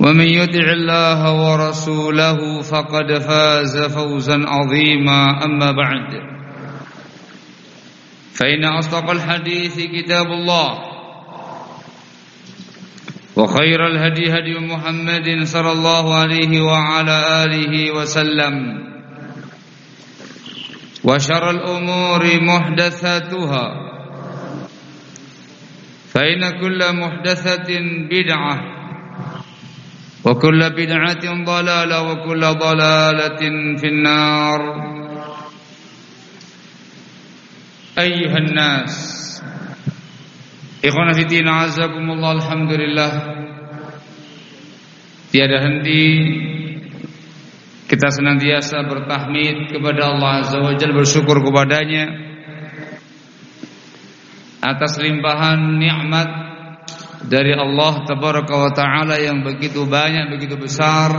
ومن يطع الله ورسوله فقد فاز فوزا عظيما. أما بعد فإن أصدق الحديث كتاب الله وخير الهدي هدي محمد صلى الله عليه وعلى آله وسلم وشر الأمور محدثاتها فإن كل محدثة بدعة وكل بدعة ضلالة وكل ضلالة في النار أيها الناس إخوانا في الدين عزكم الله الحمد لله Tiada henti kita senantiasa bertahmid kepada Allah Azza wa Jalla bersyukur kepadanya atas limpahan nikmat dari Allah tabaraka wa taala yang begitu banyak begitu besar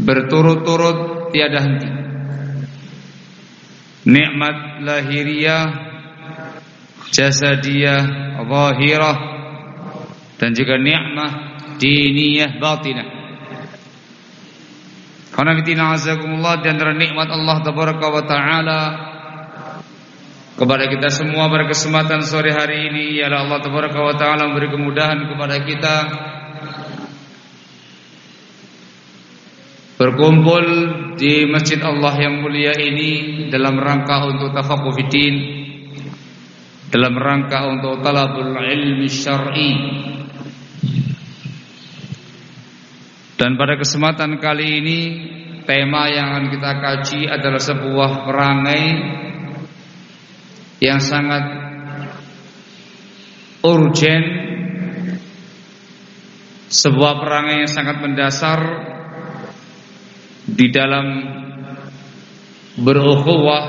berturut-turut tiada henti. Nikmat lahiriah jasadiyah zahirah dan juga nikmat diniyah batinah. Karena fitina azakumullah di antara nikmat Allah tabaraka wa taala kepada kita semua pada kesempatan sore hari ini ya Allah tabaraka wa taala memberi kemudahan kepada kita berkumpul di masjid Allah yang mulia ini dalam rangka untuk tafaqquh fiddin dalam rangka untuk talabul ilmi syar'i. Dan pada kesempatan kali ini tema yang akan kita kaji adalah sebuah perangai yang sangat urgen sebuah perangai yang sangat mendasar di dalam berukhuwah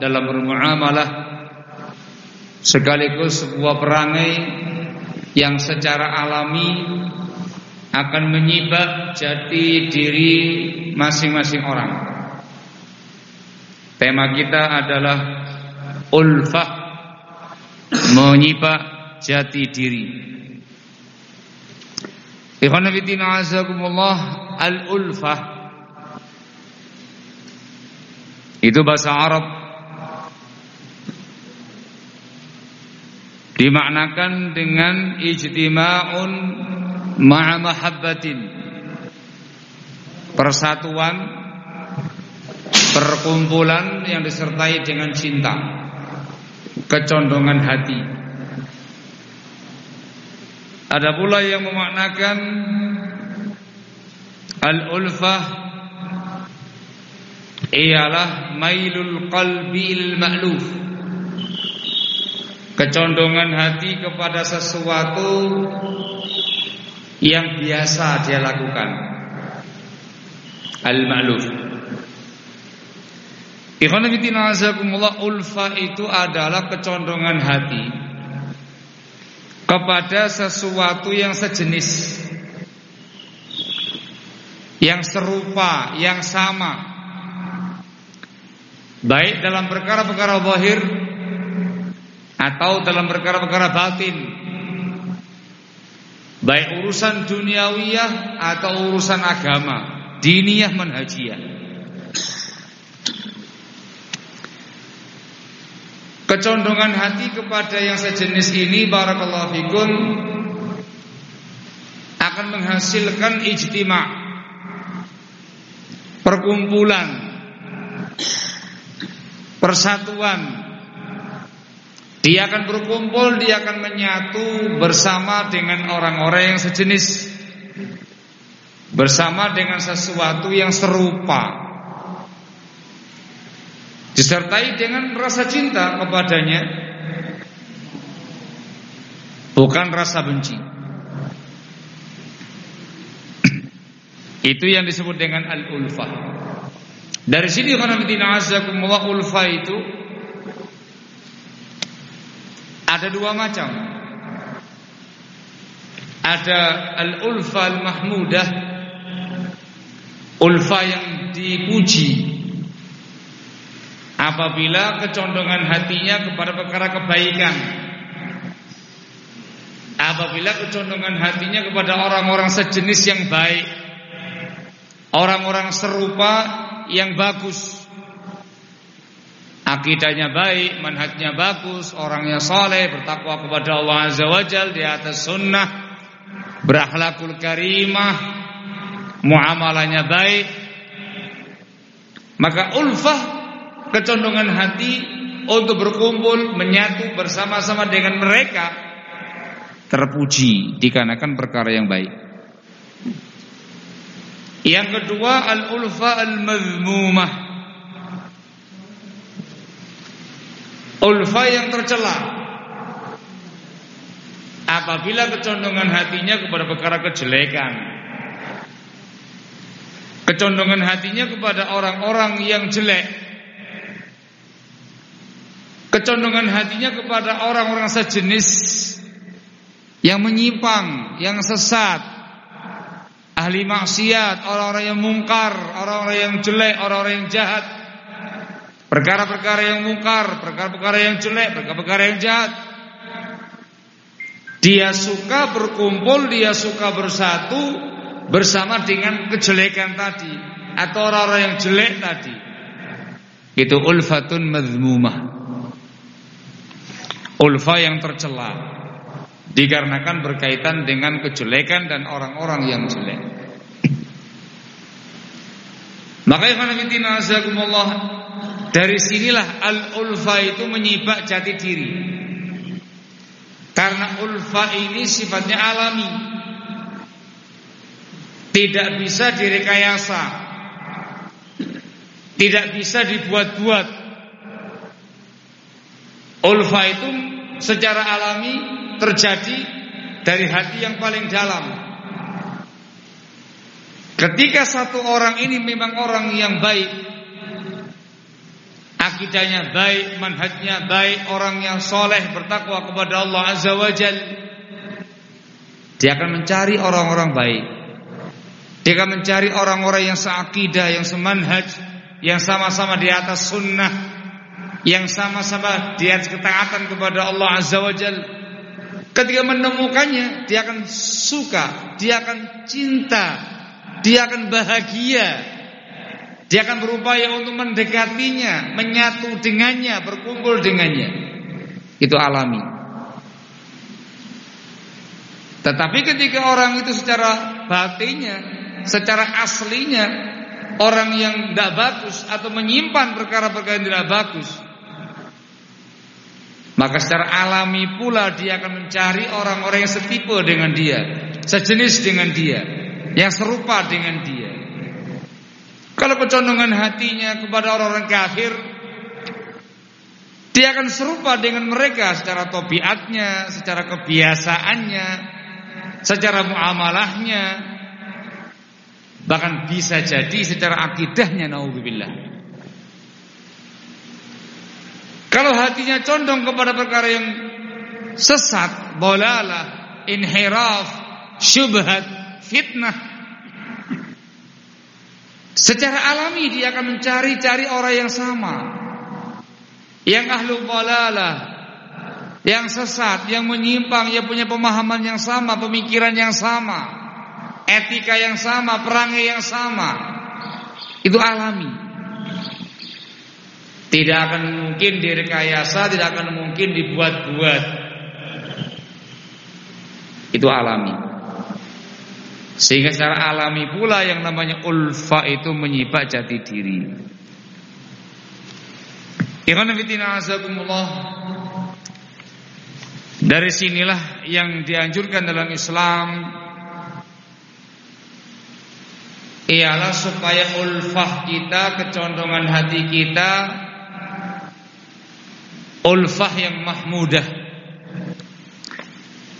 dalam bermuamalah sekaligus sebuah perangai yang secara alami akan menyibak jati diri masing-masing orang. Tema kita adalah ulfah menyipak jati diri. Ikhwan azakumullah al-ulfah itu bahasa Arab. Dimaknakan dengan ijtima'un ma'a mahabbatin. Persatuan perkumpulan yang disertai dengan cinta kecondongan hati. Ada pula yang memaknakan al-ulfah ialah mailul qalbi ma'luf. Kecondongan hati kepada sesuatu yang biasa dia lakukan. Al-ma'luf. Ulfa itu adalah kecondongan hati kepada sesuatu yang sejenis yang serupa, yang sama. Baik dalam perkara-perkara zahir atau dalam perkara-perkara batin. Baik urusan duniawiyah atau urusan agama diniyah manhajiyah Kecondongan hati kepada yang sejenis ini barakallahu fikum akan menghasilkan ijtima' perkumpulan persatuan. Dia akan berkumpul dia akan menyatu bersama dengan orang-orang yang sejenis bersama dengan sesuatu yang serupa disertai dengan rasa cinta kepadanya. Bukan rasa benci. Itu yang disebut dengan al-ulfah Dari sini karena azakumullah ulfa itu ada dua macam. Ada al-ulfa al-mahmudah Ulfa yang dipuji Apabila kecondongan hatinya kepada perkara kebaikan. Apabila kecondongan hatinya kepada orang-orang sejenis yang baik. Orang-orang serupa yang bagus. Akidahnya baik, manhajnya bagus Orangnya soleh, bertakwa kepada Allah Azza wa Jal Di atas sunnah Berakhlakul karimah muamalahnya baik. Maka ulfah kecondongan hati untuk berkumpul menyatu bersama-sama dengan mereka terpuji dikarenakan perkara yang baik. Yang kedua al-ulfa al-mazmumah. Ulfa yang tercela. Apabila kecondongan hatinya kepada perkara kejelekan. Kecondongan hatinya kepada orang-orang yang jelek Kecondongan hatinya kepada orang-orang sejenis Yang menyimpang, yang sesat Ahli maksiat, orang-orang yang mungkar Orang-orang yang jelek, orang-orang yang jahat Perkara-perkara yang mungkar Perkara-perkara yang jelek, perkara-perkara yang jahat Dia suka berkumpul, dia suka bersatu bersama dengan kejelekan tadi atau orang-orang yang jelek tadi. Itu ulfatun mazmumah. Ulfa yang tercela dikarenakan berkaitan dengan kejelekan dan orang-orang yang jelek. Maka ikhwanafitina azakumullah dari sinilah al-ulfa itu menyibak jati diri. Karena ulfa ini sifatnya alami, tidak bisa direkayasa Tidak bisa dibuat-buat Ulfa itu secara alami terjadi dari hati yang paling dalam. Ketika satu orang ini memang orang yang baik Akidahnya baik, manhajnya baik Orang yang soleh bertakwa kepada Allah Azza wa Jal Dia akan mencari orang-orang baik. Dia akan mencari orang-orang yang seakidah, yang semanhaj, yang sama-sama di atas sunnah, yang sama-sama di atas ketaatan kepada Allah Azza wa Jal. Ketika menemukannya, dia akan suka, dia akan cinta, dia akan bahagia. Dia akan berupaya untuk mendekatinya, menyatu dengannya, berkumpul dengannya. Itu alami. Tetapi ketika orang itu secara batinnya secara aslinya orang yang tidak bagus atau menyimpan perkara-perkara yang tidak bagus maka secara alami pula dia akan mencari orang-orang yang setipe dengan dia sejenis dengan dia yang serupa dengan dia kalau kecondongan hatinya kepada orang-orang kafir dia akan serupa dengan mereka secara tobiatnya, secara kebiasaannya, secara muamalahnya, Bahkan bisa jadi secara akidahnya naudzubillah. Kalau hatinya condong kepada perkara yang sesat, bolalah, inhiraf, syubhat, fitnah. Secara alami dia akan mencari-cari orang yang sama. Yang ahlu bolalah, yang sesat, yang menyimpang, yang punya pemahaman yang sama, pemikiran yang sama etika yang sama, perangai yang sama. Itu alami. Tidak akan mungkin direkayasa, tidak akan mungkin dibuat-buat. Itu alami. Sehingga secara alami pula yang namanya ulfa itu menyibak jati diri. Dari sinilah yang dianjurkan dalam Islam ialah supaya ulfah kita, kecondongan hati kita ulfah yang mahmudah.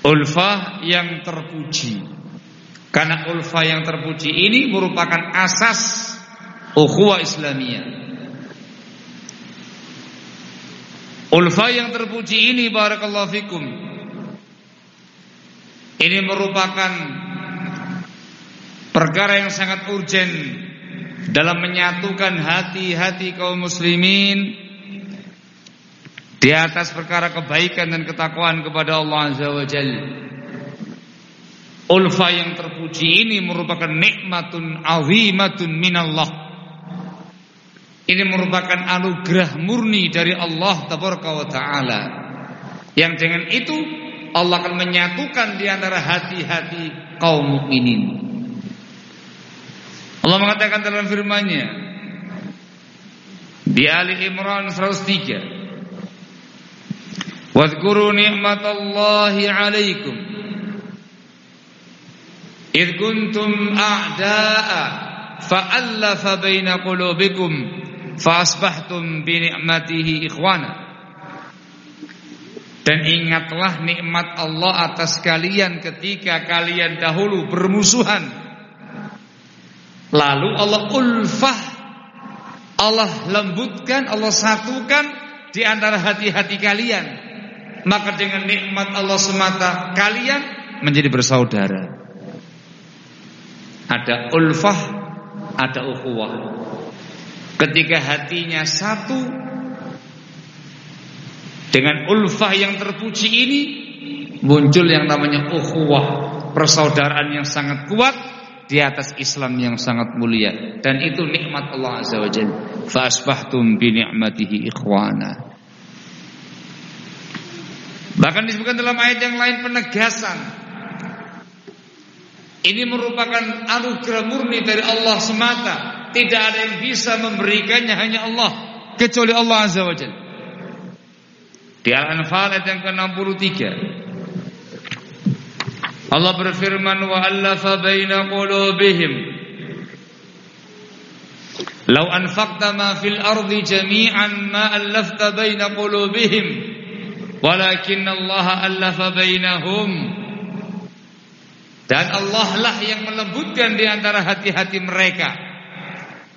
Ulfah yang terpuji. Karena ulfah yang terpuji ini merupakan asas ukhuwah Islamiyah. Ulfa yang terpuji ini barakallahu fikum. Ini merupakan perkara yang sangat urgen dalam menyatukan hati-hati kaum muslimin di atas perkara kebaikan dan ketakwaan kepada Allah Azza wa Jalla. Ulfa yang terpuji ini merupakan nikmatun azimatun minallah. Ini merupakan anugerah murni dari Allah tabaraka wa taala. Yang dengan itu Allah akan menyatukan di antara hati-hati kaum mukminin. Allah mengatakan dalam firman-Nya di Ali Imran 103 Wadhkuru ni'matallahi alaikum Idh kuntum a'da'a Fa'allafa baina qulubikum Fa'asbahtum bini'matihi ikhwana dan ingatlah nikmat Allah atas kalian ketika kalian dahulu bermusuhan. Lalu Allah ulfah. Allah lembutkan, Allah satukan di antara hati-hati kalian. Maka dengan nikmat Allah semata kalian menjadi bersaudara. Ada ulfah, ada ukhuwah. Ketika hatinya satu dengan ulfah yang terpuji ini muncul yang namanya ukhuwah, persaudaraan yang sangat kuat di atas Islam yang sangat mulia dan itu nikmat Allah Azza wa Jalla. Fa asbahtum bi ni'matihi ikhwana. Bahkan disebutkan dalam ayat yang lain penegasan. Ini merupakan anugerah murni dari Allah semata. Tidak ada yang bisa memberikannya hanya Allah kecuali Allah Azza wa Jalla. Di Al-Anfal ayat yang ke-63 Allah berfirman wa allafa baina qulubihim Lau anfaqta ma fil ardi jami'an ma allafta baina qulubihim Walakin Allah allafa bainahum. Dan Allah lah yang melembutkan di antara hati-hati mereka.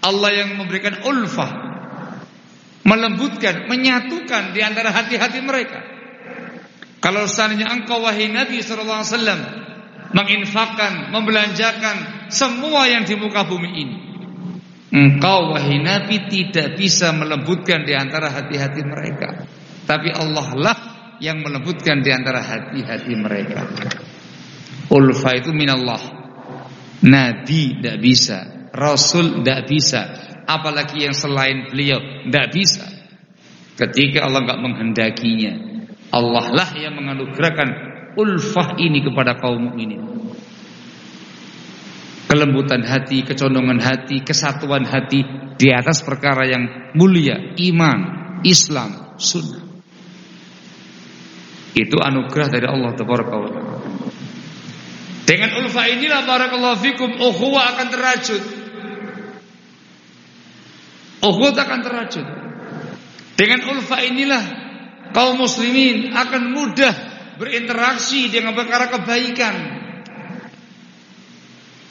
Allah yang memberikan ulfah Melembutkan, menyatukan di antara hati-hati mereka. Kalau seandainya engkau wahai Nabi SAW Menginfakkan, membelanjakan semua yang di muka bumi ini Engkau wahai Nabi tidak bisa melembutkan di antara hati-hati mereka. Tapi Allah lah yang melembutkan di antara hati-hati mereka. Ulfa itu minallah. Nabi tidak bisa, Rasul tidak bisa, apalagi yang selain beliau tidak bisa. Ketika Allah nggak menghendakinya, Allah lah yang menganugerahkan ulfah ini kepada kaum mukminin. Kelembutan hati, kecondongan hati, kesatuan hati di atas perkara yang mulia, iman, Islam, sunnah. Itu anugerah dari Allah Taala. Dengan ulfa inilah barakallahu fikum ukhuwah akan terajut. Ukhuwah akan terajut. Dengan ulfa inilah kaum muslimin akan mudah berinteraksi dengan perkara kebaikan.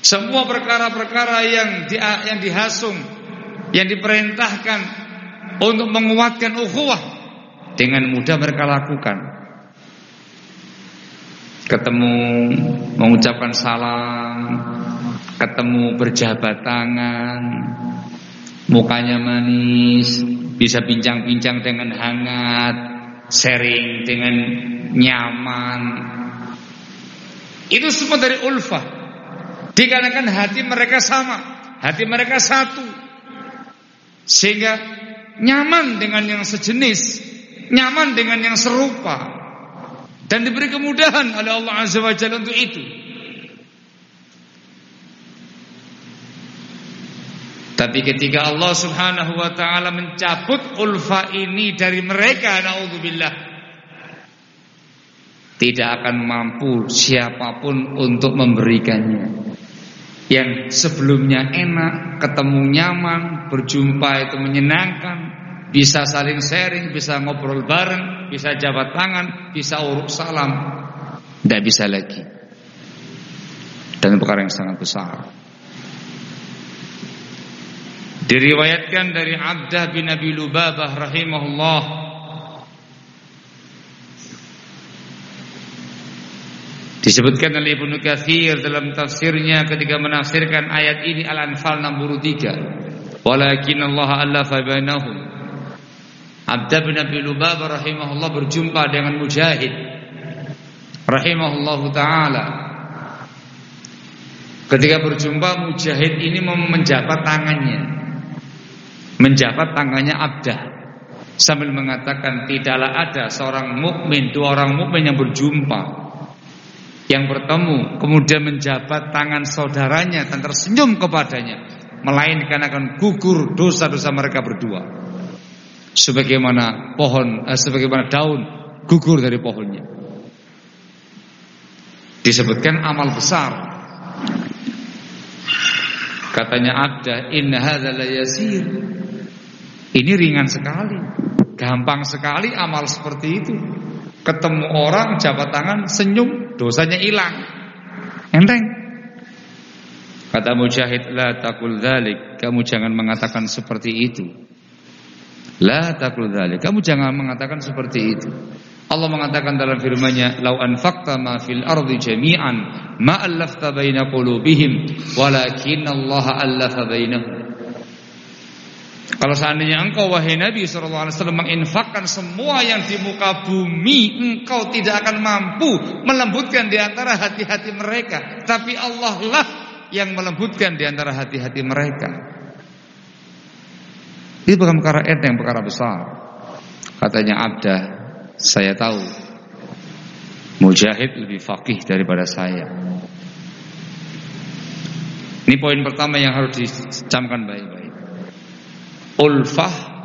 Semua perkara-perkara yang di, yang dihasung, yang diperintahkan untuk menguatkan ukhuwah dengan mudah mereka lakukan ketemu mengucapkan salam, ketemu berjabat tangan, mukanya manis, bisa bincang-bincang dengan hangat, sharing dengan nyaman. Itu semua dari ulfah. Dikarenakan hati mereka sama, hati mereka satu. Sehingga nyaman dengan yang sejenis, nyaman dengan yang serupa dan diberi kemudahan oleh Allah Azza wa Jalla untuk itu. Tapi ketika Allah Subhanahu wa taala mencabut ulfa ini dari mereka naudzubillah tidak akan mampu siapa pun untuk memberikannya. Yang sebelumnya enak, ketemu nyaman, berjumpa itu menyenangkan, bisa saling sharing, bisa ngobrol bareng, bisa jabat tangan, bisa uruk salam. Tidak bisa lagi. Dan perkara yang sangat besar. Diriwayatkan dari Abdah bin Abi Lubabah rahimahullah Disebutkan oleh Ibnu Katsir dalam tafsirnya ketika menafsirkan ayat ini Al-Anfal 63. Walakin Allah allafa bainahum. Abdah bin Abi Lubabah rahimahullah berjumpa dengan Mujahid rahimahullah taala. Ketika berjumpa Mujahid ini menjabat tangannya. Menjabat tangannya Abdah sambil mengatakan tidaklah ada seorang mukmin dua orang mukmin yang berjumpa yang bertemu kemudian menjabat tangan saudaranya dan tersenyum kepadanya melainkan akan gugur dosa-dosa mereka berdua sebagaimana pohon eh, sebagaimana daun gugur dari pohonnya disebutkan amal besar katanya hadza la yasir ini ringan sekali, gampang sekali amal seperti itu. Ketemu orang, jabat tangan, senyum, dosanya hilang. Enteng. Kata Mujahid, la takul dhalik. Kamu jangan mengatakan seperti itu. La takul dhalik. Kamu jangan mengatakan seperti itu. Allah mengatakan dalam firman-Nya, "Lau anfaqta ma fil ardi jami'an ma allafta baina qulubihim, walakin Allah allafa bainahum." Kalau seandainya engkau wahai Nabi SAW menginfakkan semua yang di muka bumi, engkau tidak akan mampu melembutkan di antara hati-hati mereka. Tapi Allah lah yang melembutkan di antara hati-hati mereka. Ini bukan perkara enteng, perkara besar. Katanya Abdah, saya tahu Mujahid lebih fakih daripada saya. Ini poin pertama yang harus dicamkan baik-baik ulfah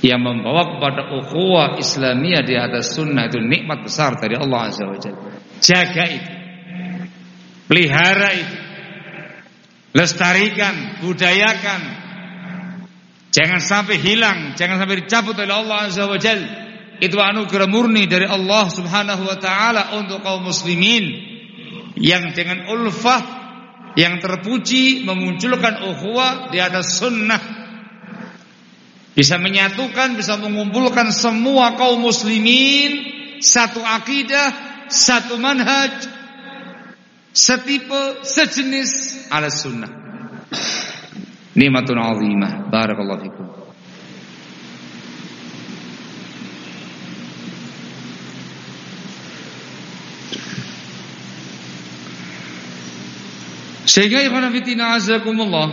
yang membawa kepada ukhuwah Islamiyah di atas sunnah itu nikmat besar dari Allah Azza wa Jalla. Jaga itu. Pelihara itu. Lestarikan, budayakan. Jangan sampai hilang, jangan sampai dicabut oleh Allah Azza wa Jalla. Itu anugerah murni dari Allah Subhanahu wa taala untuk kaum muslimin yang dengan ulfah yang terpuji memunculkan ukhuwah di atas sunnah bisa menyatukan, bisa mengumpulkan semua kaum muslimin satu akidah, satu manhaj, setipe, sejenis ala sunnah. Nikmatun azimah. Barakallahu fikum. Sehingga ikhwan fillah azakumullah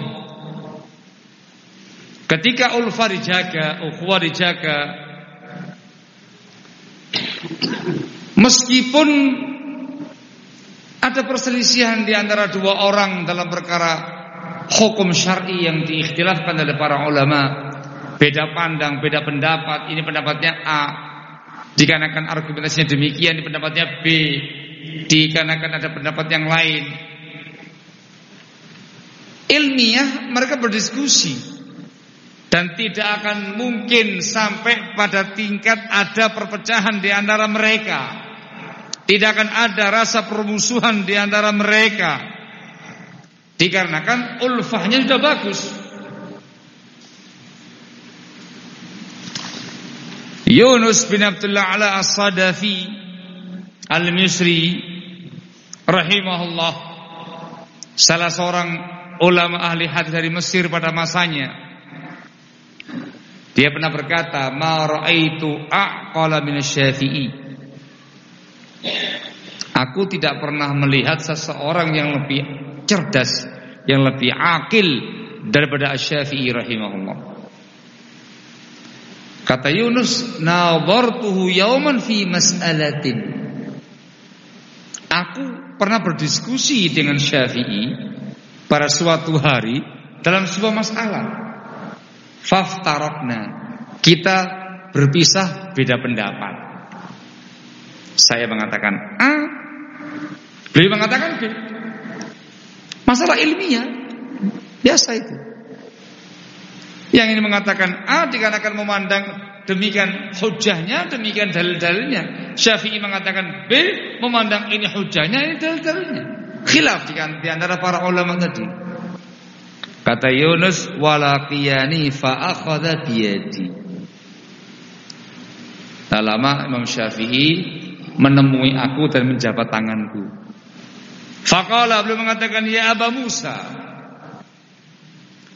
Ketika ulfa dijaga, ukhuwah dijaga, meskipun ada perselisihan di antara dua orang dalam perkara hukum syar'i yang diikhtilafkan oleh para ulama, beda pandang, beda pendapat, ini pendapatnya A, dikarenakan argumentasinya demikian, ini pendapatnya B, dikarenakan ada pendapat yang lain. Ilmiah mereka berdiskusi dan tidak akan mungkin sampai pada tingkat ada perpecahan di antara mereka. Tidak akan ada rasa permusuhan di antara mereka. Dikarenakan ulfahnya sudah bagus. Yunus bin Abdullah ala as-Sadafi al-Misri rahimahullah salah seorang ulama ahli hadis dari Mesir pada masanya dia pernah berkata, "Ma raaitu aqala min Syafi'i." Aku tidak pernah melihat seseorang yang lebih cerdas, yang lebih akil daripada Asy-Syafi'i rahimahullah. Kata Yunus, "Nadartuhu yauman fi mas'alatin." Aku pernah berdiskusi dengan Syafi'i pada suatu hari dalam sebuah masalah. Faftarokna Kita berpisah beda pendapat Saya mengatakan A Beliau mengatakan B Masalah ilmiah. Biasa itu. Yang ini mengatakan A dikarenakan memandang Demikian hujahnya Demikian dalil-dalilnya. Syafi'i mengatakan B Memandang ini hujahnya Ini dalil-dalilnya. Khilaf di antara para ulama tadi. Kata Yunus walaqiyani fa akhadha biyadi. Tak lama Imam Syafi'i menemui aku dan menjabat tanganku. Faqala beliau mengatakan ya Aba Musa.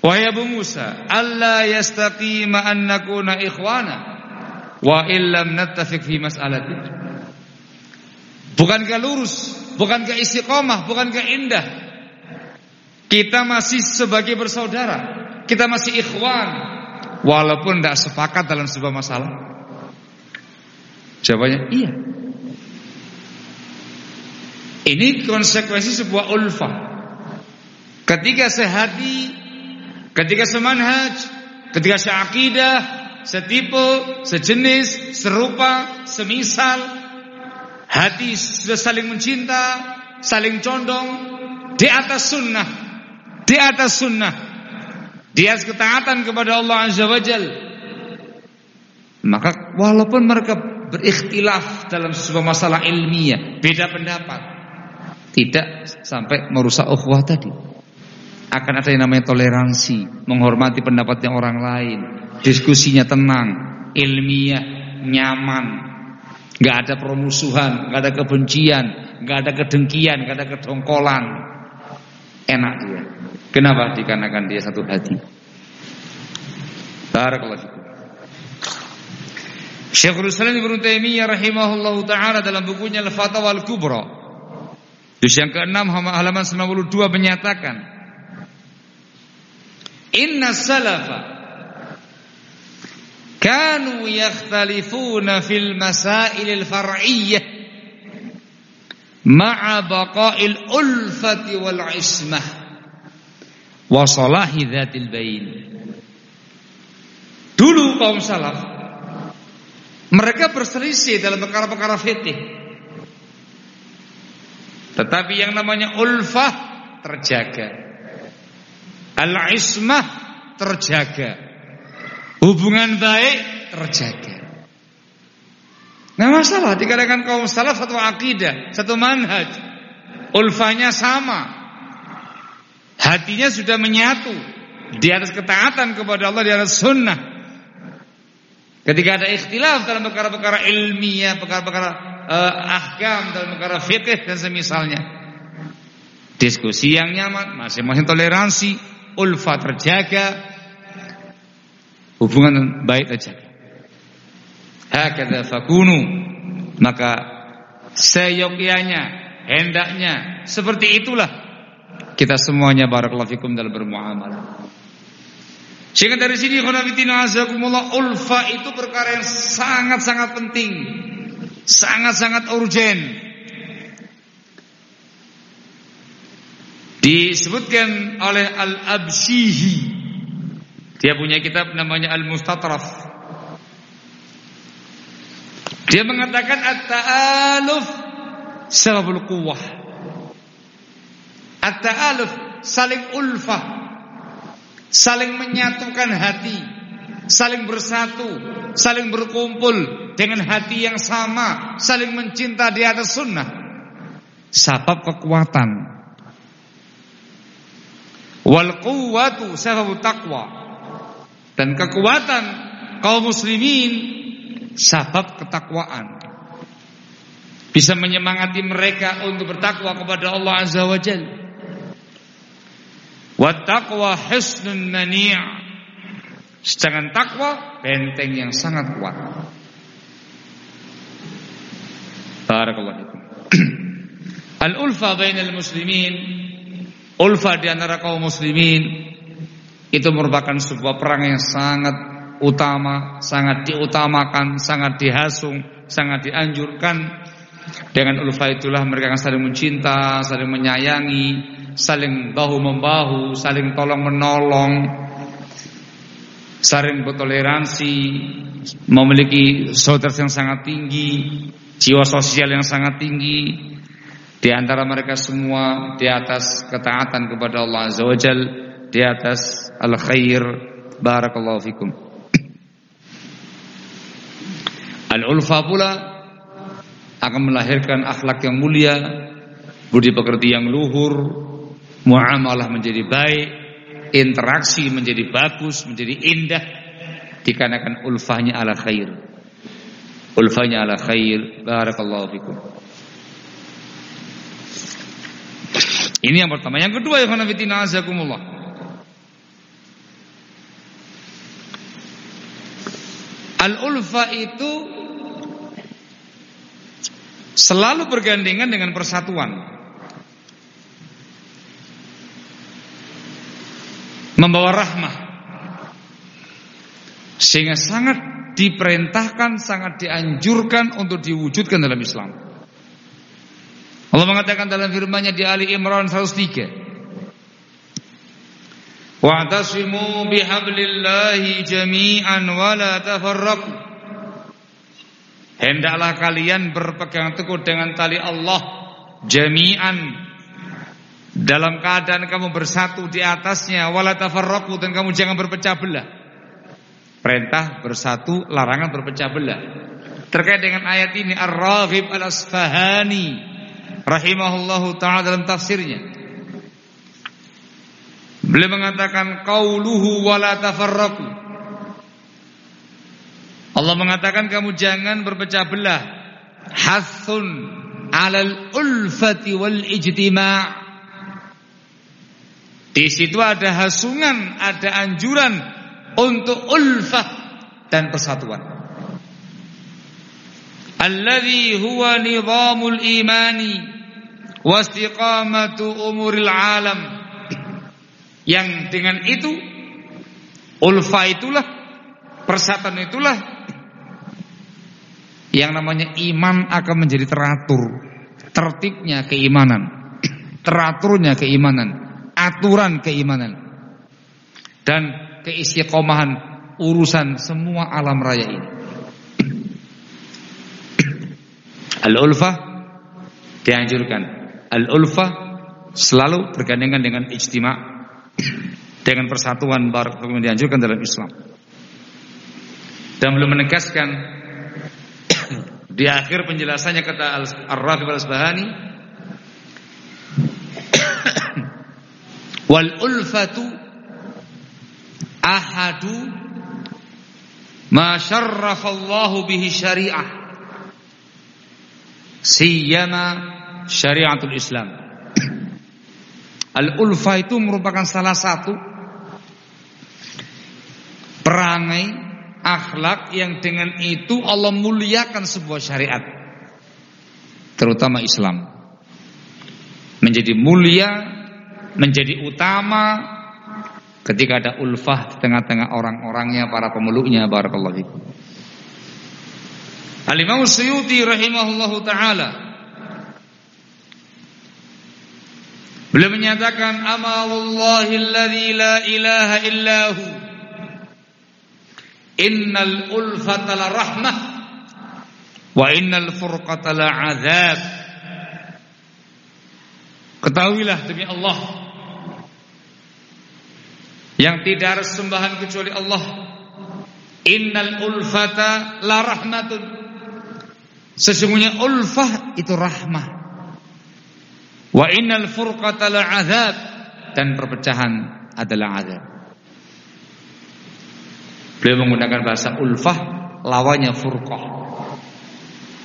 Wahai Abu Musa, alla yastaqima an nakuna ikhwana wa illam nattafiq fi mas'alati. Bukankah lurus, bukankah istiqomah, bukankah indah kita masih sebagai bersaudara. Kita masih ikhwan. Walaupun tidak sepakat dalam sebuah masalah. Jawabannya iya. Ini konsekuensi sebuah ulfa. Ketika sehati, ketika semanhaj, ketika seakidah, setipe, sejenis, serupa, semisal, hati sudah saling mencinta, saling condong di atas sunnah di atas sunnah, di atas ketaatan kepada Allah Azza wa Jal. Maka walaupun mereka berikhtilaf dalam sebuah masalah ilmiah, beda pendapat, tidak sampai merusak ukhuwah tadi. Akan ada yang namanya toleransi, menghormati pendapatnya orang lain, diskusinya tenang, ilmiah, nyaman, nggak ada permusuhan, nggak ada kebencian, nggak ada kedengkian, nggak ada kedongkolan, enak dia. Kenapa? Dikarenakan dia satu hati. Barakallahu. Syekhul Islam Ibnu Taimiyah rahimahullah taala dalam bukunya Al-Fatawa Al-Kubra juz yang ke-6 halaman 92 menyatakan Inna salafa kanu yakhtalifuna fil masail al-far'iyyah ma'a baqa'il ulfati wal ismah wasalahi dzatil bain. Dulu kaum salaf mereka berselisih dalam perkara-perkara fikih. Tetapi yang namanya ulfah terjaga. Al-ismah terjaga. Hubungan baik terjaga. Nah masalah dikatakan kaum salaf satu akidah, satu manhaj. Ulfahnya sama, Hatinya sudah menyatu di atas ketaatan kepada Allah di atas sunnah. Ketika ada ikhtilaf dalam perkara-perkara ilmiah, perkara-perkara uh, ahkam dalam perkara fikih dan semisalnya. Diskusi yang nyaman, masing-masing toleransi, ulfa terjaga, hubungan baik terjaga. Hakadha fakunu maka seyogyanya, hendaknya seperti itulah kita semuanya barakallahu fikum dalam bermuamalah. Sehingga dari sini khonafidina azakumullah ulfa itu perkara yang sangat-sangat penting. Sangat-sangat urgen. Disebutkan oleh Al-Abshihi. Dia punya kitab namanya Al-Mustatraf. Dia mengatakan at-ta'aluf sababul quwwah. At-ta'aluf saling ulfah, saling menyatukan hati, saling bersatu, saling berkumpul dengan hati yang sama, saling mencinta di atas sunnah. Sabab kekuatan. Wal quwwatu taqwa. Dan kekuatan kaum muslimin sabab ketakwaan. Bisa menyemangati mereka untuk bertakwa kepada Allah Azza wa Jalla. Wattaqwa husnun mani' Sedangkan takwa benteng yang sangat kuat. Barakallahu Al-ulfa bainal muslimin, ulfa di antara kaum muslimin itu merupakan sebuah perang yang sangat utama, sangat diutamakan, sangat dihasung, sangat dianjurkan. Dengan ulfa itulah mereka akan saling mencinta, saling menyayangi, saling bahu membahu, saling tolong menolong, saling bertoleransi, memiliki saudara yang sangat tinggi, jiwa sosial yang sangat tinggi. Di antara mereka semua di atas ketaatan kepada Allah Azza wa Jal, di atas al-khair. Barakallahu fikum. Al-ulfa pula akan melahirkan akhlak yang mulia, budi pekerti yang luhur, muamalah menjadi baik, interaksi menjadi bagus, menjadi indah dikarenakan ulfahnya ala khair. Ulfahnya ala khair. Barakallahu fikum. Ini yang pertama. Yang kedua ya khanafitina azakumullah. Al-ulfa itu selalu bergandengan dengan persatuan. Membawa rahmah sehingga sangat diperintahkan, sangat dianjurkan untuk diwujudkan dalam Islam. Allah mengatakan dalam firman-Nya di Ali Imran 103. Wa'tasimu bihablillahi jami'an wa la tafarraqu. Hendaklah kalian berpegang teguh dengan tali Allah jami'an dalam keadaan kamu bersatu di atasnya wala tafarraqu dan kamu jangan berpecah belah. Perintah bersatu, larangan berpecah belah. Terkait dengan ayat ini Ar-Raghib Al-Asfahani rahimahullahu taala dalam tafsirnya. Beliau mengatakan qauluhu wala tafarraqu. Allah mengatakan kamu jangan berpecah belah. Hathun 'alal ulfati wal ijtima' Di situ ada hasungan, ada anjuran untuk ulfah dan persatuan. Alladhi huwa nizamul imani wastiqamatu umuril alam. Yang dengan itu ulfa itulah persatuan itulah yang namanya iman akan menjadi teratur, tertibnya keimanan, teraturnya keimanan aturan keimanan dan keistiqomahan urusan semua alam raya ini. Al-ulfah dianjurkan. Al-ulfah selalu bergandengan dengan ijtima' dengan persatuan yang dianjurkan dalam Islam. Dan belum menegaskan di akhir penjelasannya kata Al-Rafiq Al-Asbahani Wal ulfatu ahadu ma syarrafallahu bihi syariah siyama syariatul Islam. Al ulfa itu merupakan salah satu perangai akhlak yang dengan itu Allah muliakan sebuah syariat terutama Islam menjadi mulia menjadi utama ketika ada ulfah di tengah-tengah orang-orangnya para pemeluknya barakallahu fikum. Al-Imam Suyuti rahimahullahu taala Beliau menyatakan amalullahi alladzi la ilaha illahu innal ulfata la rahmah wa innal furqata la azab Ketahuilah demi Allah Yang tidak ada sembahan kecuali Allah. Innal ulfata la rahmatun. Sesungguhnya ulfah itu rahmah. Wa innal furqata la azab. Dan perpecahan adalah azab. Beliau menggunakan bahasa ulfah Lawannya furqah.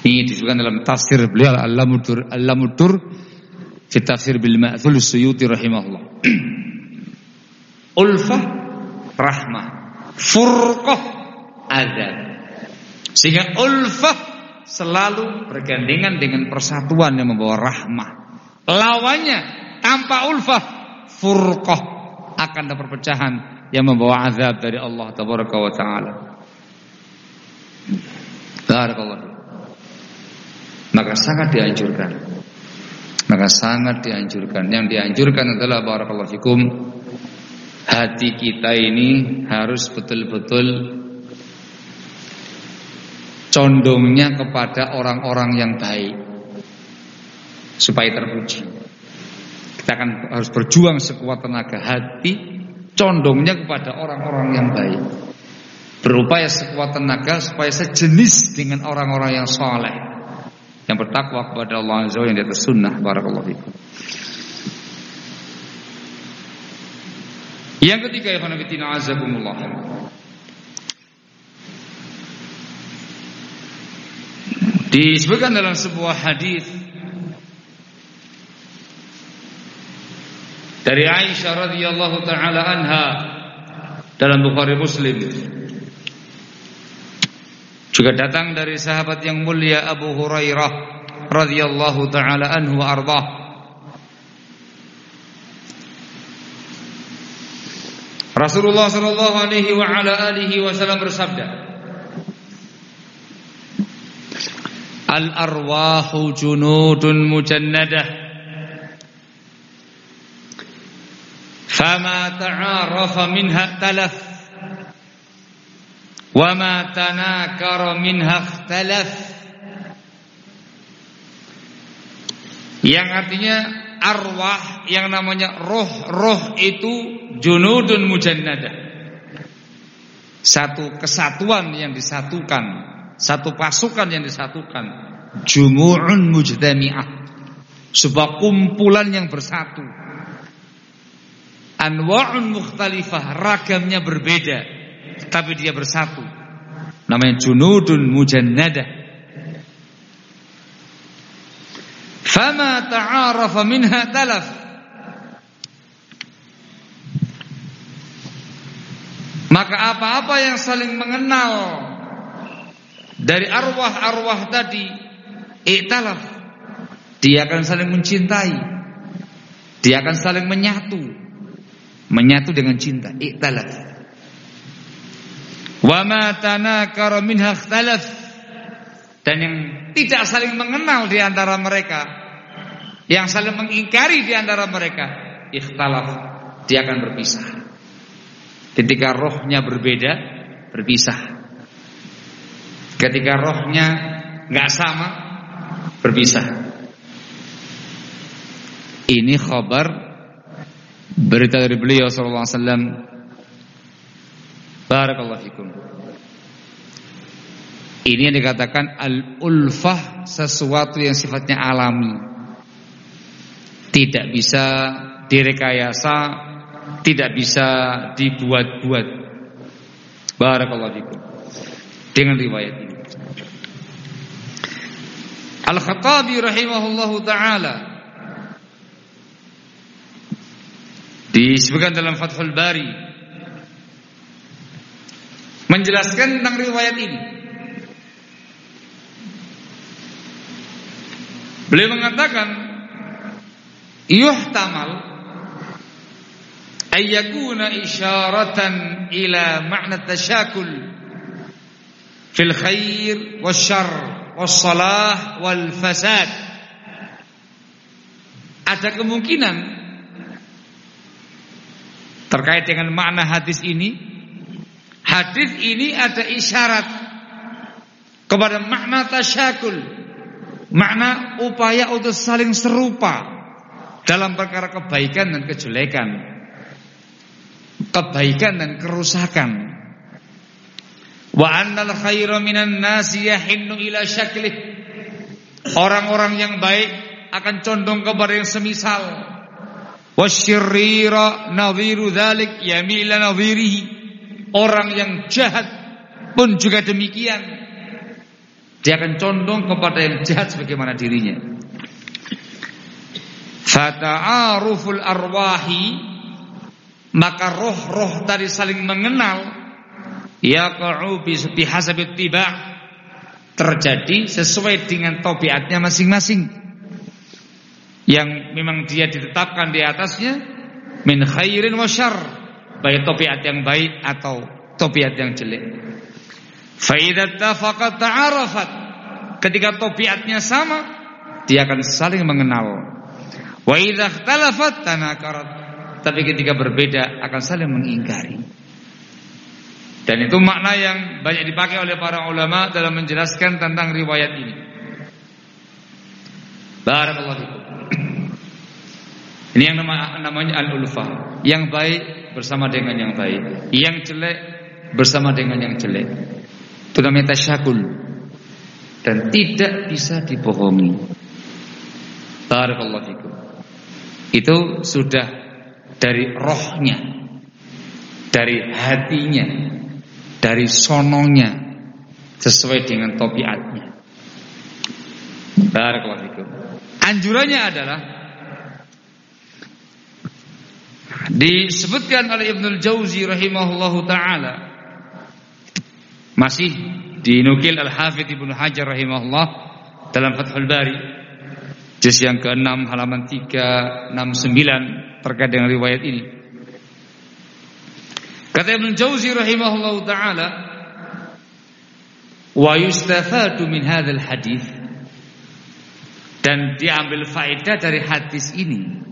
Ini disebutkan dalam tafsir beliau Al-Lamudur Al-Lamudur fi tafsir bil ma'thul suyuti rahimahullah ulfah rahmah. Furqah azab sehingga ulfah selalu bergandengan dengan persatuan yang membawa rahmah. Lawannya tanpa ulfah furqah. Akan ada perpecahan yang membawa azab dari Allah tabaraka wa taala. Barakallahu maka sangat dianjurkan. Maka sangat dianjurkan. Yang dianjurkan adalah barakallahu fikum hati kita ini harus betul-betul condongnya kepada orang-orang yang baik supaya terpuji. Kita akan harus berjuang sekuat tenaga hati condongnya kepada orang-orang yang baik. Berupaya sekuat tenaga supaya sejenis dengan orang-orang yang soleh yang bertakwa kepada Allah Azza wa yang di atas sunnah barakallahu fikum. Yang ketiga ya khanafitina azakumullah. Disebutkan dalam sebuah hadis dari Aisyah radhiyallahu taala anha dalam Bukhari Muslim juga datang dari sahabat yang mulia Abu Hurairah radhiyallahu taala anhu arba. Rasulullah sallallahu alaihi wa ala alihi wasallam bersabda Al arwahu junudun mujannadah. Minha talaf Wama tanakara minha ikhtalaf. Yang artinya arwah yang namanya roh-roh itu junudun mujannadah. Satu kesatuan yang disatukan, satu pasukan yang disatukan. Jumu'un mujtami'ah. Sebuah kumpulan yang bersatu. Anwa'un mukhtalifah, ragamnya berbeda, tapi dia bersatu. Namanya junudun mujannadah. Fama ta'arafa minha talaf. Maka apa-apa yang saling mengenal Dari arwah-arwah tadi Iktalaf Dia akan saling mencintai. Dia akan saling menyatu. Menyatu dengan cinta Iktalaf Wa ma tanakara minha ikhtalaf. Dan yang tidak saling mengenal di antara mereka yang saling mengingkari di antara mereka. Ikhtalaf dia akan berpisah. Ketika rohnya berbeda berpisah. Ketika rohnya nggak sama berpisah. Ini khabar berita dari beliau wasallam. Barakallahu fikum. Ini yang dikatakan al-ulfah sesuatu yang sifatnya alami tidak bisa direkayasa, tidak bisa dibuat-buat. Barakallahu fikum. Dengan riwayat ini. Al-Khattabi rahimahullahu taala disebutkan dalam Fathul Bari menjelaskan tentang riwayat ini. Beliau mengatakan yuhtamal ayyakuna isyaratan ila makna tasyakul fil khair wasyarr wassalah wal fasad. Ada kemungkinan terkait dengan makna hadis ini hadis ini ada isyarat kepada makna tasyakul makna upaya untuk saling serupa dalam perkara kebaikan dan kejelekan, kebaikan dan kerusakan. Wa annal khaira minan nasi yahinnu ila. Orang-orang yang baik akan condong kepada yang semisal. Nadhiru dzalik yamila nadhirihi. Orang yang jahat pun juga demikian. Dia akan condong kepada yang jahat sebagaimana dirinya. Fata'aruful arwahi maka roh-roh tadi saling mengenal yaqa'u bihasabi tiba terjadi sesuai dengan tabiatnya masing-masing. Yang memang dia ditetapkan di atasnya min khairin wa syarr baik tabiat yang baik atau tabiat yang jelek. Fa idza tafaqat ta'arafat ketika tabiatnya sama dia akan saling mengenal Wa idza ikhtalafat tanakarat. Tapi ketika berbeda akan saling mengingkari. Dan itu makna yang banyak dipakai oleh para ulama dalam menjelaskan tentang riwayat ini. Barakallahu fikum. Ini yang nama, namanya al-ulfah. Yang baik bersama dengan yang baik. Yang jelek bersama dengan yang jelek. Itu namanya tasyakul. Dan tidak bisa dibohongi. Barakallahu fikum itu sudah dari rohnya dari hatinya, dari sononya sesuai dengan topiatnya. Barakallahu Anjurannya adalah disebutkan oleh Ibnul Jauzi rahimahullahu taala masih dinukil Al-Hafidz Ibnu Hajar rahimahullah dalam Fathul Bari juz yang ke-6 halaman 369 terkait dengan riwayat ini. Kata Ibnu Jauzi rahimahullahu taala wa yustafadu min hadzal hadis dan diambil faedah dari hadis ini.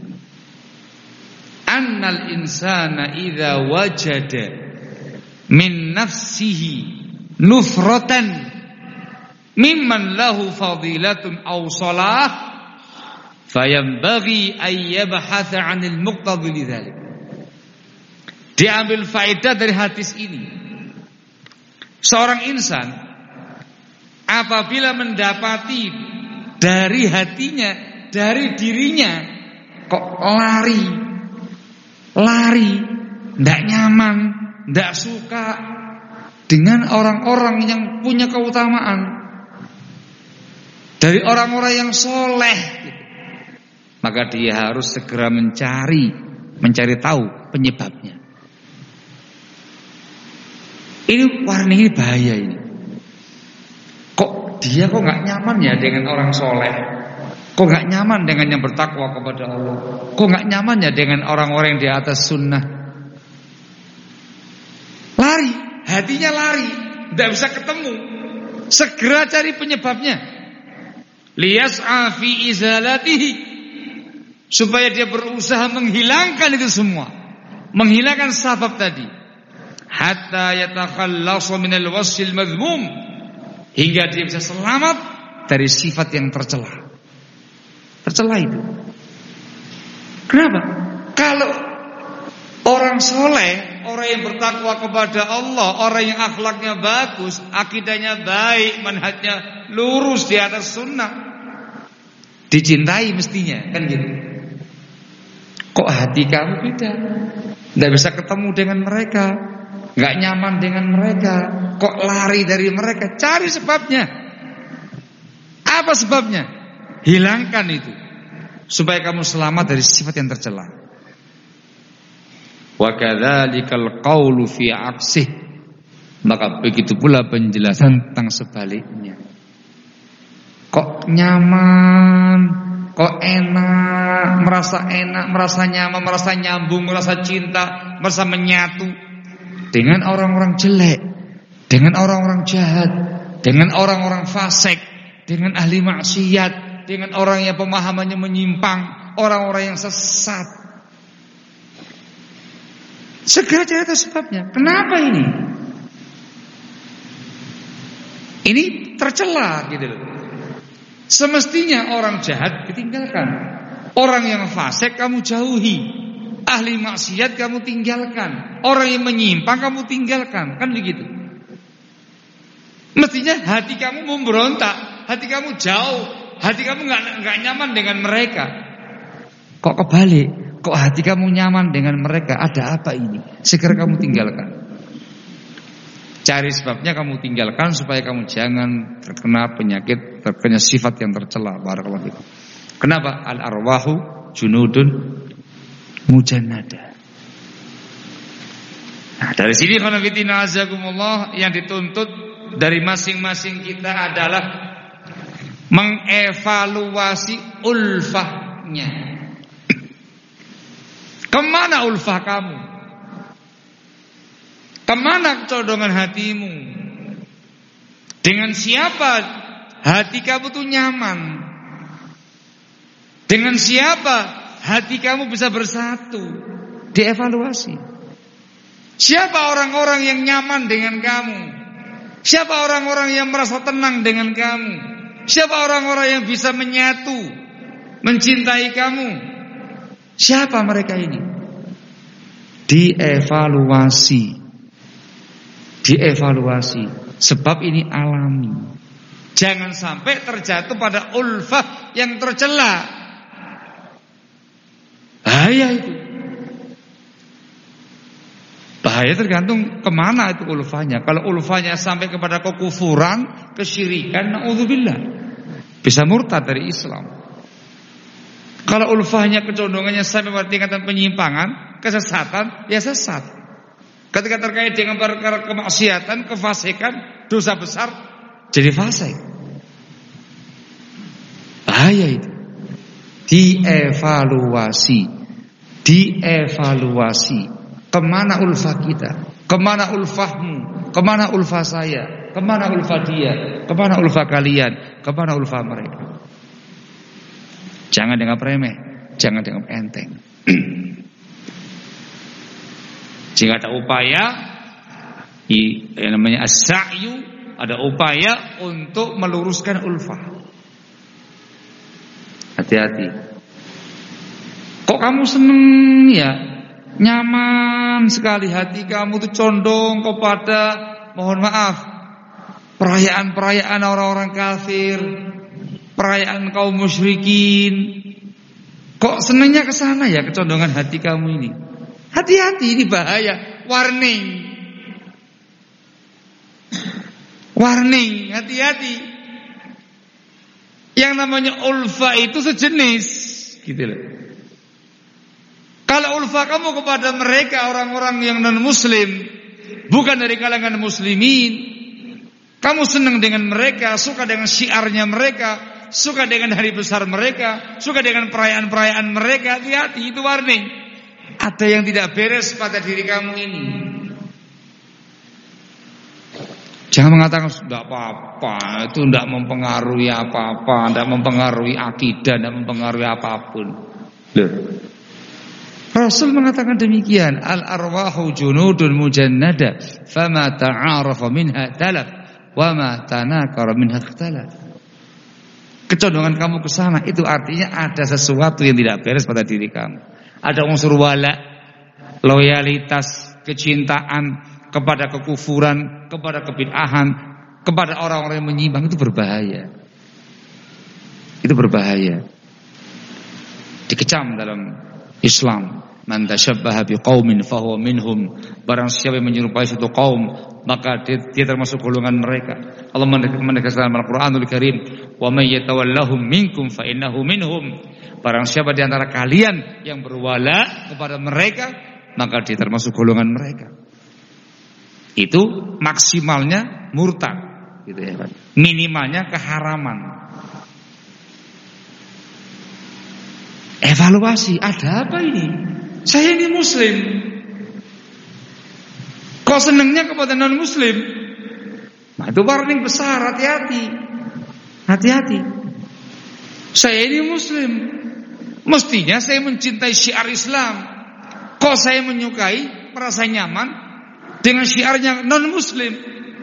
Annal insana idza wajada min nafsihi nufratan mimman lahu fadilatun aw salah fayambaghi ay yabhatha 'anil muqtadi lidzalik. Diambil faedah dari hadis ini. Seorang insan apabila mendapati dari hatinya, dari dirinya kok lari, lari, tidak nyaman, tidak suka dengan orang-orang yang punya keutamaan, dari orang-orang yang soleh, maka dia harus segera mencari, mencari tahu penyebabnya. Ini warna ini bahaya ini. Dia kok nggak nyaman ya dengan orang soleh? Kok nggak nyaman dengan yang bertakwa kepada Allah? Kok nggak nyaman ya dengan orang-orang yang di atas sunnah? Lari, hatinya lari, tidak bisa ketemu. Segera cari penyebabnya. Lias afi izalatihi supaya dia berusaha menghilangkan itu semua, menghilangkan sabab tadi. Hatta yatakhallasu minal wasil madhmum hingga dia bisa selamat dari sifat yang tercela. Tercela itu. Kenapa? Kalau orang soleh, orang yang bertakwa kepada Allah, orang yang akhlaknya bagus, akidahnya baik, manhajnya lurus di atas sunnah, dicintai mestinya, kan gitu. Kok hati kamu beda? Tidak bisa ketemu dengan mereka, nggak nyaman dengan mereka, kok lari dari mereka? Cari sebabnya. Apa sebabnya? Hilangkan itu supaya kamu selamat dari sifat yang tercela. Wa kadzalikal qaulu fi aksih. Maka begitu pula penjelasan tentang sebaliknya. Kok nyaman, kok enak, merasa enak, merasa nyaman, merasa nyambung, merasa cinta, merasa menyatu dengan orang-orang jelek, dengan orang-orang jahat, dengan orang-orang fasik, dengan ahli maksiat, dengan orang yang pemahamannya menyimpang, orang-orang yang sesat. Segera cari tahu sebabnya. Kenapa ini? Ini tercela gitu loh. Semestinya orang jahat ditinggalkan. Orang yang fasik kamu jauhi. Ahli maksiat kamu tinggalkan. Orang yang menyimpang kamu tinggalkan. Kan begitu. Mestinya hati kamu memberontak, hati kamu jauh, hati kamu nggak nggak nyaman dengan mereka. Kok kebalik? Kok hati kamu nyaman dengan mereka? Ada apa ini? Segera kamu tinggalkan. Cari sebabnya kamu tinggalkan supaya kamu jangan terkena penyakit, terkena sifat yang tercela. Barakallahu Kenapa? Al arwahu junudun mujannada. Nah, dari sini khonafidina azakumullah yang dituntut dari masing-masing kita adalah mengevaluasi ulfahnya. Ke mana ulfah kamu? Ke mana condongan hatimu? Dengan siapa hati kamu tuh nyaman? Dengan siapa hati kamu bisa bersatu. Dievaluasi. Siapa orang-orang yang nyaman dengan kamu? Siapa orang-orang yang merasa tenang dengan kamu? Siapa orang-orang yang bisa menyatu, mencintai kamu? Siapa mereka ini? Dievaluasi. Dievaluasi. Sebab ini alami. Jangan sampai terjatuh pada ulfah yang tercela Bahaya itu. Bahaya tergantung ke mana itu ulfahnya. Kalau ulfahnya sampai kepada kekufuran, kesyirikan, naudzubillah. Bisa murtad dari Islam. Kalau ulfahnya kecondongannya sampai pada tingkatan penyimpangan, kesesatan, ya sesat. Ketika terkait dengan perkara kemaksiatan, kefasikan, dosa besar, jadi fasik. Bahaya itu. Dievaluasi. Dievaluasi. Ke mana ulfah kita? Ke mana ulfahmu? Ke mana ulfah saya? Ke mana ulfah dia? Ke mana ulfah kalian? Ke mana ulfah mereka? Jangan dengan remeh. Jangan dengan enteng. Jika ada upaya yang namanya as-sa'yu, ada upaya untuk meluruskan ulfah. Hati-hati. Kok kamu seneng ya? Nyaman sekali hati kamu tuh condong kepada mohon maaf perayaan-perayaan orang-orang kafir, perayaan kaum musyrikin. Kok senengnya ke sana ya kecondongan hati kamu ini? Hati-hati ini bahaya. Warning. Warning, hati-hati. Yang namanya ulfa itu sejenis, gitu loh. Kalau ulfa kamu kepada mereka orang-orang yang non muslim, bukan dari kalangan muslimin, kamu senang dengan mereka, suka dengan syiarnya mereka, suka dengan hari besar mereka, suka dengan perayaan-perayaan mereka, hati-hati itu warning. Ada yang tidak beres pada diri kamu ini. Jangan mengatakan tidak apa-apa, itu tidak mempengaruhi apa-apa, tidak mempengaruhi akidah, tidak mempengaruhi apa pun. Loh. Rasul mengatakan demikian, al arwahu junudun mujannada, fama ta'arafa minha talaf, wa ma tanakara minha ikhtalaf. Kecondongan kamu ke sana itu artinya ada sesuatu yang tidak beres pada diri kamu ada unsur wala, loyalitas, kecintaan kepada kekufuran, kepada kebid'ahan, kepada orang-orang yang menyimpang itu berbahaya. Itu berbahaya. Dikecam dalam Islam. Man tasyabbaha biqaumin fahuwa minhum. Barang siapa yang menyerupai suatu kaum, maka dia, dia termasuk golongan mereka. Allah menegaskan dalam Al-Qur'anul Karim, "Wa may yatawallahum minkum fa innahu minhum." Barang siapa di antara kalian yang berwala kepada mereka, maka dia termasuk golongan mereka. Itu maksimalnya murtad, gitu ya kan. Minimalnya keharaman. Evaluasi, ada apa ini? Saya ini muslim. Kok senangnya kepada non muslim? Nah itu warning besar, hati-hati. Hati-hati. Saya ini muslim, Mestinya saya mencintai syiar Islam. Kok saya menyukai, merasa nyaman dengan syiarnya non muslim?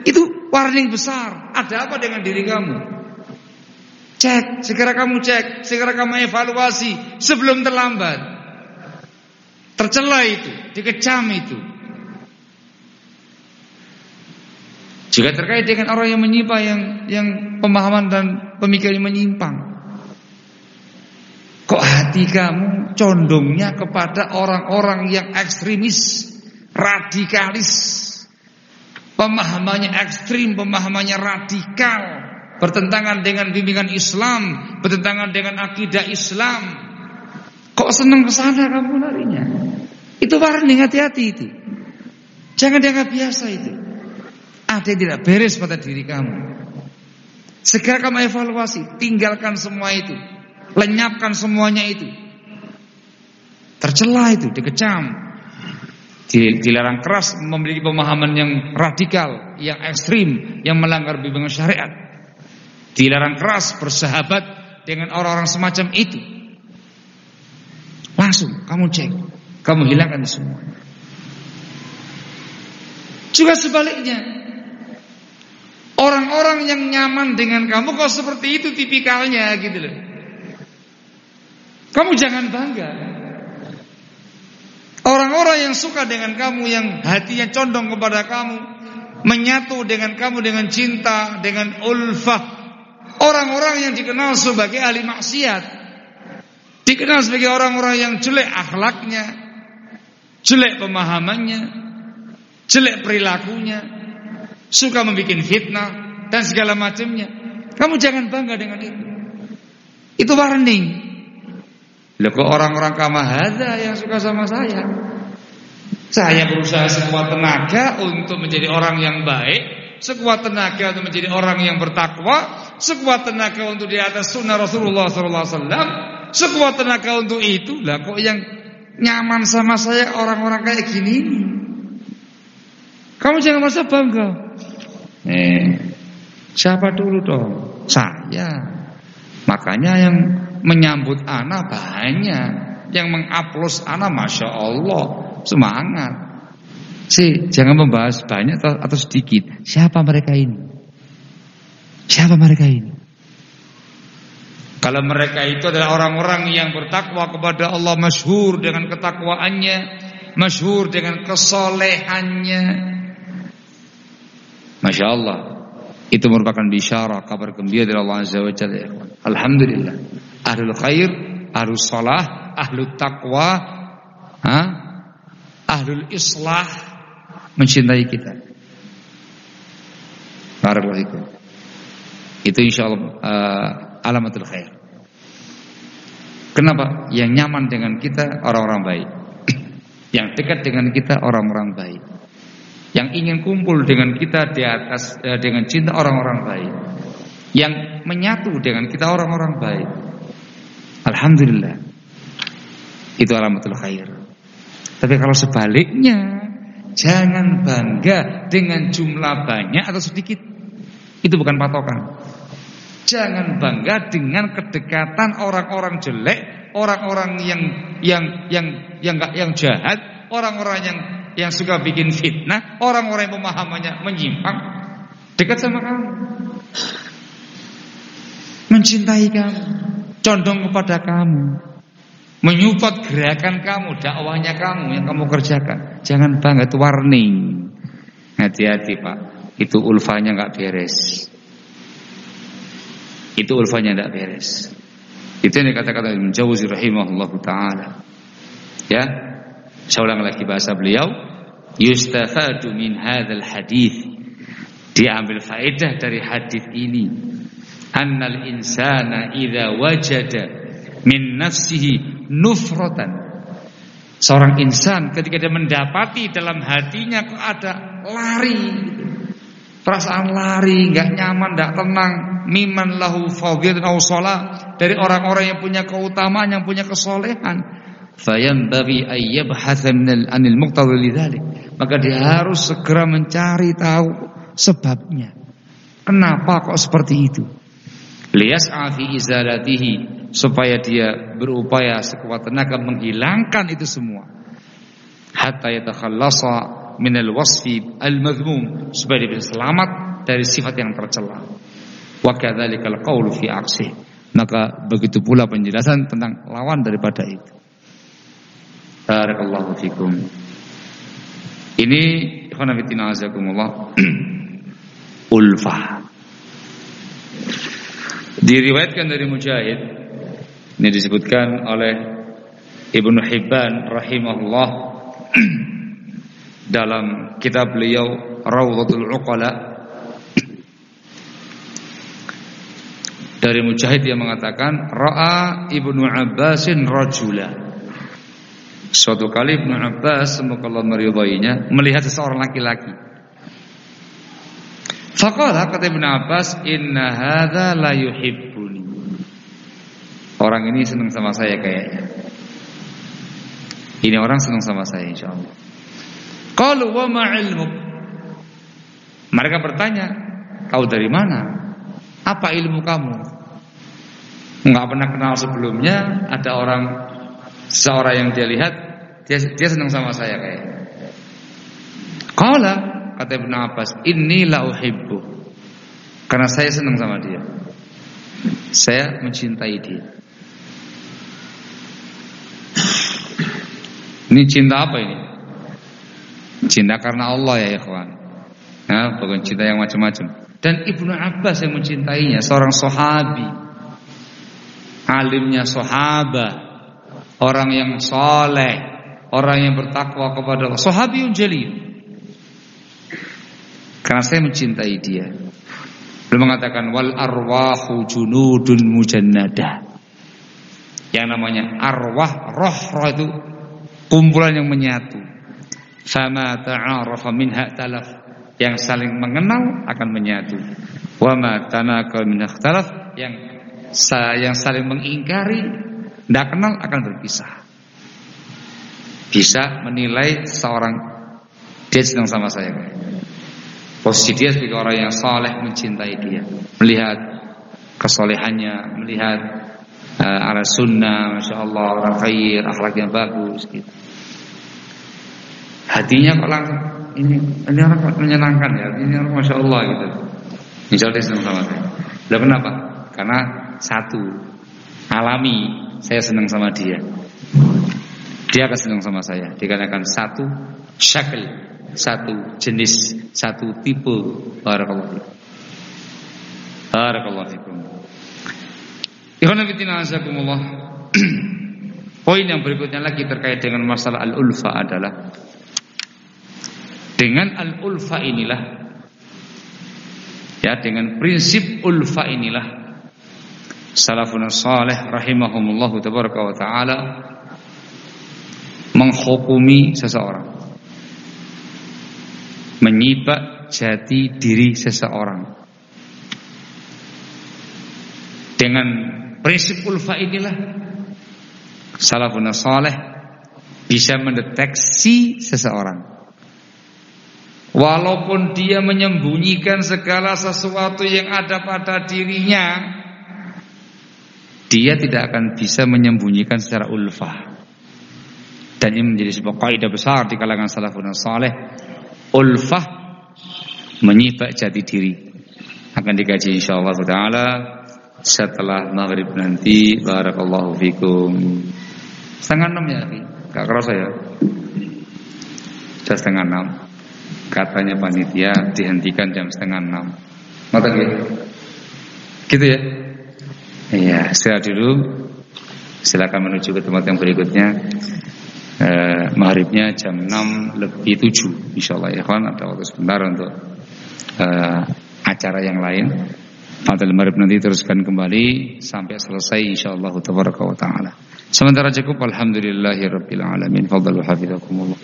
Itu warning besar. Ada apa dengan diri kamu? Cek, segera kamu cek, segera kamu evaluasi sebelum terlambat. Tercela itu, dikecam itu. Juga terkait dengan orang yang menyimpang yang yang pemahaman dan pemikiran menyimpang. Kok hati kamu condongnya kepada orang-orang yang ekstremis, radikalis, pemahamannya ekstrim, pemahamannya radikal, bertentangan dengan bimbingan Islam, bertentangan dengan akidah Islam. Kok senang ke sana kamu larinya? Itu warning hati-hati itu. Jangan dianggap biasa itu. Ada yang tidak beres pada diri kamu. Segera kamu evaluasi, tinggalkan semua itu. Lenyapkan semuanya itu. Tercela itu, dikecam. Dilarang keras memiliki pemahaman yang radikal, yang ekstrim, yang melanggar bimbingan syariat. Dilarang keras bersahabat dengan orang-orang semacam itu. Langsung kamu cek, kamu hilangkan semua. Juga sebaliknya, orang-orang yang nyaman dengan kamu kok seperti itu tipikalnya gitu loh. Kamu jangan bangga. Orang-orang yang suka dengan kamu, yang hatinya condong kepada kamu, menyatu dengan kamu dengan cinta, dengan ulfah. Orang-orang yang dikenal sebagai ahli maksiat, dikenal sebagai orang-orang yang jelek akhlaknya, jelek pemahamannya, jelek perilakunya, suka membuat fitnah dan segala macamnya. Kamu jangan bangga dengan itu. Itu warning. Loh kok orang-orang kamahada yang suka sama saya? Saya berusaha sekuat tenaga untuk menjadi orang yang baik, sekuat tenaga untuk menjadi orang yang bertakwa, sekuat tenaga untuk di atas sunnah Rasulullah SAW, sekuat tenaga untuk itu. Lah kok yang nyaman sama saya orang-orang kayak gini? Kamu jangan merasa bangga. Eh, siapa dulu dong? Saya. Makanya yang menyambut anak banyak, yang mengupload anak masya Allah semangat. Si jangan membahas banyak atau, sedikit. Siapa mereka ini? Siapa mereka ini? Kalau mereka itu adalah orang-orang yang bertakwa kepada Allah masyhur dengan ketakwaannya, masyhur dengan kesolehannya. Masya Allah Itu merupakan bisyarah kabar gembira dari Allah Azza wa Jalla. Alhamdulillah. Ahlul khair, ahlul salah, ahlul taqwa, ha? ahlul islah mencintai kita. Barakallahu Itu insyaallah uh, alamatul khair. Kenapa? Yang nyaman dengan kita orang-orang baik. Yang dekat dengan kita orang-orang baik. Yang ingin kumpul dengan kita di atas uh, dengan cinta orang-orang baik. Yang menyatu dengan kita orang-orang baik. Alhamdulillah. Itu alamatul khair. Tapi kalau sebaliknya, jangan bangga dengan jumlah banyak atau sedikit. Itu bukan patokan. Jangan bangga dengan kedekatan orang-orang jelek, orang-orang yang yang yang yang enggak yang jahat, orang-orang yang yang suka bikin fitnah, orang-orang yang pemahamannya menyimpang dekat sama kamu. Mencintai kamu condong kepada kamu, menyupport gerakan kamu, dakwahnya kamu yang kamu kerjakan. Jangan bangga itu warning. Hati-hati Pak, itu ulfanya nggak beres. Itu ulfanya nggak beres. Itu yang dikatakan Ibnu Jauzi rahimahullah taala. Ya, saya ulang lagi bahasa beliau. Yustafadu min hadzal hadis. Diambil faedah dari hadis ini annal insana idza wajada min nafsihi nufratan seorang insan ketika dia mendapati dalam hatinya kok ada lari perasaan lari nggak nyaman nggak tenang. Miman lahu fadhilatun aw dari orang-orang yang punya keutamaan yang punya kesolehan. Fayanbaghi ay yabhatha min anil muqtadi lidzalik maka dia harus segera mencari tahu sebabnya. Kenapa kok seperti itu liyas'a fi izalatihi supaya dia berupaya sekuat tenaga menghilangkan itu semua. Hatta yatakhallasa min al-wasfi al-madhmum supaya dia selamat dari sifat yang tercela. Wa kadzalika al-qaulu fi aksi maka begitu pula penjelasan tentang lawan daripada itu. Barakallahu fikum. Ini ikhwan fillah ulfah Diriwayatkan dari Mujahid ini disebutkan oleh Ibnu Hibban rahimahullah dalam kitab beliau Rawdatul Uqala. Dari Mujahid yang mengatakan ra'a Ibnu Abbasin rajula. Suatu kali Ibnu Abbas semoga Allah meridainya melihat seseorang laki-laki Faqala kata Ibn Abbas Inna hadha la yuhibbuni. Orang ini senang sama saya kayaknya. Ini orang senang sama saya insyaAllah. Qalu wa ma'ilmu Mereka bertanya Kau dari mana? Apa ilmu kamu? Enggak pernah kenal sebelumnya Ada orang Seorang yang dia lihat Dia, dia senang sama saya kayaknya. Qala Kata Ibn Abbas, "Inni la uhibbu." Karena saya senang sama dia. Saya mencintai dia. Ini cinta apa ini? Cinta karena Allah ya ikhwan. Nah, bukan cinta yang macam-macam. Dan Ibnu Abbas yang mencintainya, seorang sahabi. Alimnya sahabat, orang yang soleh, orang yang bertakwa kepada Allah. Sahabiun jalil. Karena saya mencintai dia. Beliau mengatakan wal arwahu junudun mujannada. Yang namanya arwah, roh, roh itu kumpulan yang menyatu. Fama ta'arafa minha talaf. Yang saling mengenal akan menyatu. Wa ma tanakal min yang yang saling mengingkari tidak kenal akan berpisah. Bisa menilai seorang dia sedang sama saya. Posisi dia sebagai orang yang saleh mencintai dia, melihat kesolehannya, melihat uh, arah sunnah, masya Allah orang khair, akhlak yang bagus. Gitu. Hatinya kok langsung ini ini orang menyenangkan ya, ini orang masya Allah gitu. Insya Allah senang sama saya. Lalu kenapa? Karena satu alami saya senang sama dia. Dia akan senang sama saya dikarenakan satu syakil satu jenis, satu tipe. Barakallahu fikum. Barakallahu fikum. Ikhwan fillah Poin yang berikutnya lagi terkait dengan masalah al-ulfa adalah dengan al-ulfa inilah ya dengan prinsip ulfa inilah salafun salih rahimahumullah tabaraka wa taala menghukumi seseorang menyibak jati diri seseorang. Dengan prinsip ulfa inilah salafun saleh bisa mendeteksi seseorang. Walaupun dia menyembunyikan segala sesuatu yang ada pada dirinya, dia tidak akan bisa menyembunyikan secara ulfa. Dan ini menjadi sebuah kaidah besar di kalangan salafun saleh ulfah menyibak jati diri. Akan dikaji insyaallah taala setelah maghrib nanti. Barakallahu fikum. Setengah enam ya gak kerasa ya? Sudah setengah enam. Katanya panitia dihentikan jam setengah enam. Mata gitu gitu ya? Iya setelah dulu. Silakan menuju ke tempat yang berikutnya eh, maghribnya jam 6 lebih 7 insyaallah ya kawan ada waktu sebentar untuk eh, acara yang lain. Fadil maghrib nanti teruskan kembali sampai selesai insyaallah tabaraka wa taala. Sementara cukup alhamdulillahirabbil alamin. Fadlu hafizakumullah